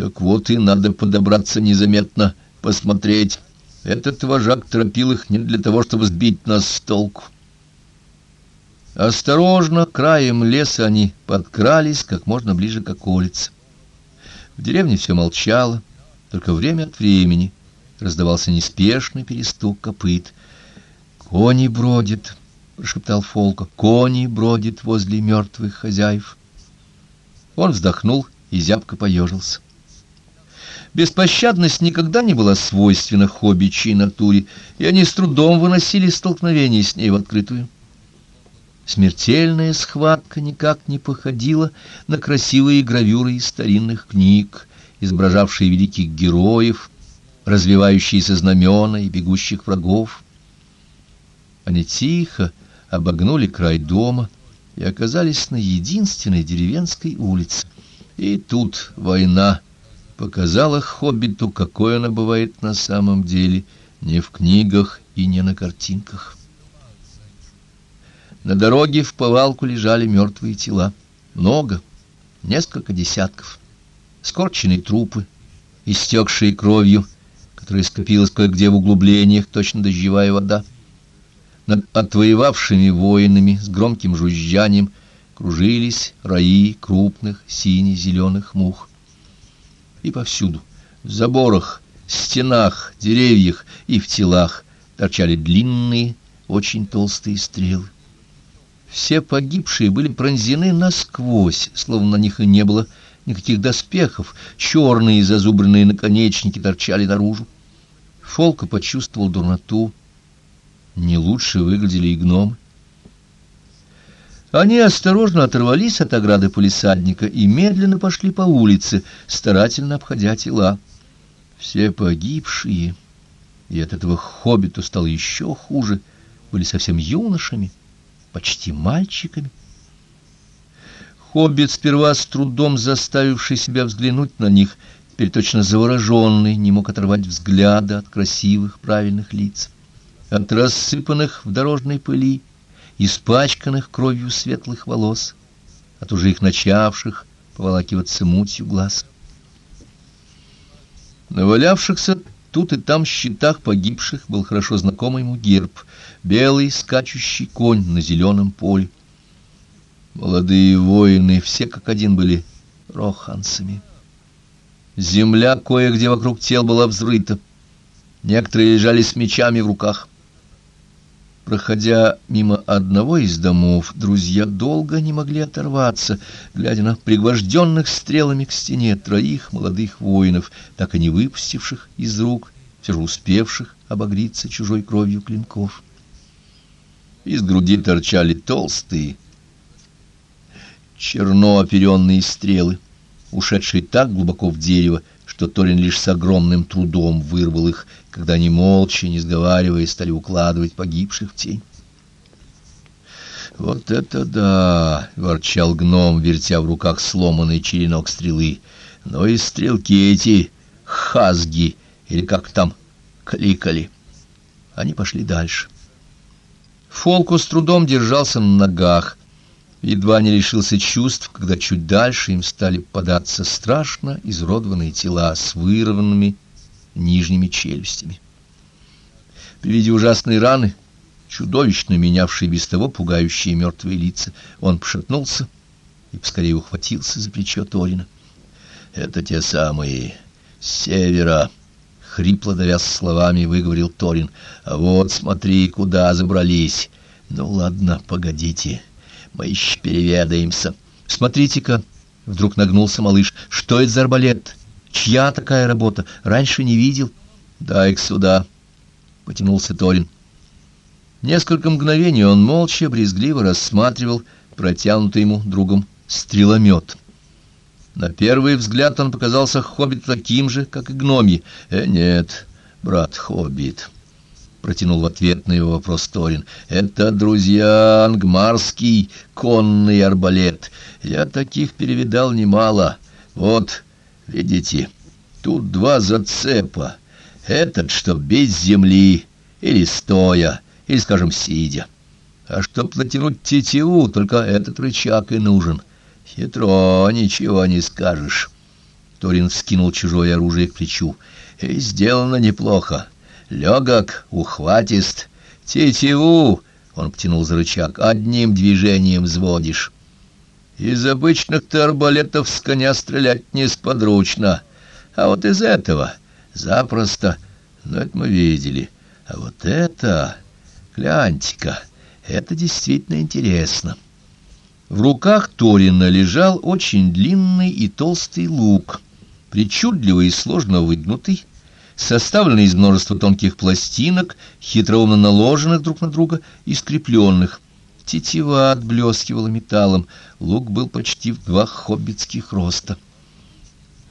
Так вот и надо подобраться незаметно, посмотреть. Этот вожак торопил их не для того, чтобы сбить нас с толку. Осторожно, краем леса они подкрались как можно ближе к околице. В деревне все молчало, только время от времени раздавался неспешный перестук копыт. «Кони бродит», — прошептал Фолко, — «кони бродит возле мертвых хозяев». Он вздохнул и зябко поежился. Беспощадность никогда не была свойственна хобби натуре, и они с трудом выносили столкновение с ней в открытую. Смертельная схватка никак не походила на красивые гравюры из старинных книг, изображавшие великих героев, развивающиеся знамена и бегущих врагов. Они тихо обогнули край дома и оказались на единственной деревенской улице. И тут война показала хоббиту, какой она бывает на самом деле, не в книгах и не на картинках. На дороге в повалку лежали мертвые тела. Много, несколько десятков. Скорченные трупы, истекшие кровью, которая скопилась кое-где в углублениях, точно дождевая вода. Над отвоевавшими воинами с громким жужжанием кружились раи крупных сине-зеленых мух и повсюду, в заборах, стенах, деревьях и в телах торчали длинные, очень толстые стрелы. Все погибшие были пронзены насквозь, словно на них и не было никаких доспехов, черные зазубренные наконечники торчали наружу. Фолка почувствовал дурноту. Не лучше выглядели и гномы. Они осторожно оторвались от ограды полисадника и медленно пошли по улице, старательно обходя тела. Все погибшие, и от этого хоббиту стало еще хуже, были совсем юношами, почти мальчиками. Хоббит, сперва с трудом заставивший себя взглянуть на них, теперь точно завороженный, не мог оторвать взгляда от красивых, правильных лиц, от рассыпанных в дорожной пыли, испачканных кровью светлых волос, от уже их начавших поволакиваться мутью глаз. На валявшихся тут и там щитах погибших был хорошо знакомый ему герб — белый скачущий конь на зеленом поле. Молодые воины, все как один, были роханцами. Земля кое-где вокруг тел была взрыта. Некоторые лежали с мечами в руках. Проходя мимо одного из домов, друзья долго не могли оторваться, глядя на пригвожденных стрелами к стене троих молодых воинов, так и не выпустивших из рук, все же успевших обогриться чужой кровью клинков. Из груди торчали толстые, черно оперенные стрелы, ушедшие так глубоко в дерево, что Торин лишь с огромным трудом вырвал их, когда они молча, не сговаривая, стали укладывать погибших в тень. «Вот это да!» — ворчал гном, вертя в руках сломанный черенок стрелы. «Но и стрелки эти, хазги, или как там, кликали!» Они пошли дальше. Фолку с трудом держался на ногах, едва не лишился чувств, когда чуть дальше им стали податься страшно изродованные тела с вырванными нижними челюстями. При виде ужасной раны, чудовищно менявшей без того пугающие мертвые лица, он пошатнулся и поскорее ухватился за плечо Торина. «Это те самые, с севера!» — хрипло давя словами выговорил Торин. «А вот смотри, куда забрались! Ну ладно, погодите!» Мы еще переведаемся. Смотрите-ка, вдруг нагнулся малыш. Что это за арбалет? Чья такая работа? Раньше не видел. Дай-ка сюда, потянулся Торин. Несколько мгновений он молча, брезгливо рассматривал протянутый ему другом стреломет. На первый взгляд он показался хоббит таким же, как и гномьи. Э, нет, брат хоббит. — протянул в ответ на его вопрос Торин. — Это, друзья, ангмарский конный арбалет. Я таких перевидал немало. Вот, видите, тут два зацепа. Этот, что без земли, или стоя, или, скажем, сидя. А чтоб натянуть тетиву, только этот рычаг и нужен. Хитро, ничего не скажешь. Торин вскинул чужое оружие к плечу. «И сделано неплохо. Легок, ухватист. Тетиву!» — он потянул за рычаг. «Одним движением взводишь». «Из обычных-то арбалетов с коня стрелять несподручно. А вот из этого запросто. Но это мы видели. А вот это... Гляньте-ка, это действительно интересно». В руках Торина лежал очень длинный и толстый лук, причудливо и сложно выгнутый, составленный из множества тонких пластинок, хитроумно наложенных друг на друга и скрепленных. Тетива отблескивала металлом, лук был почти в два хоббитских роста —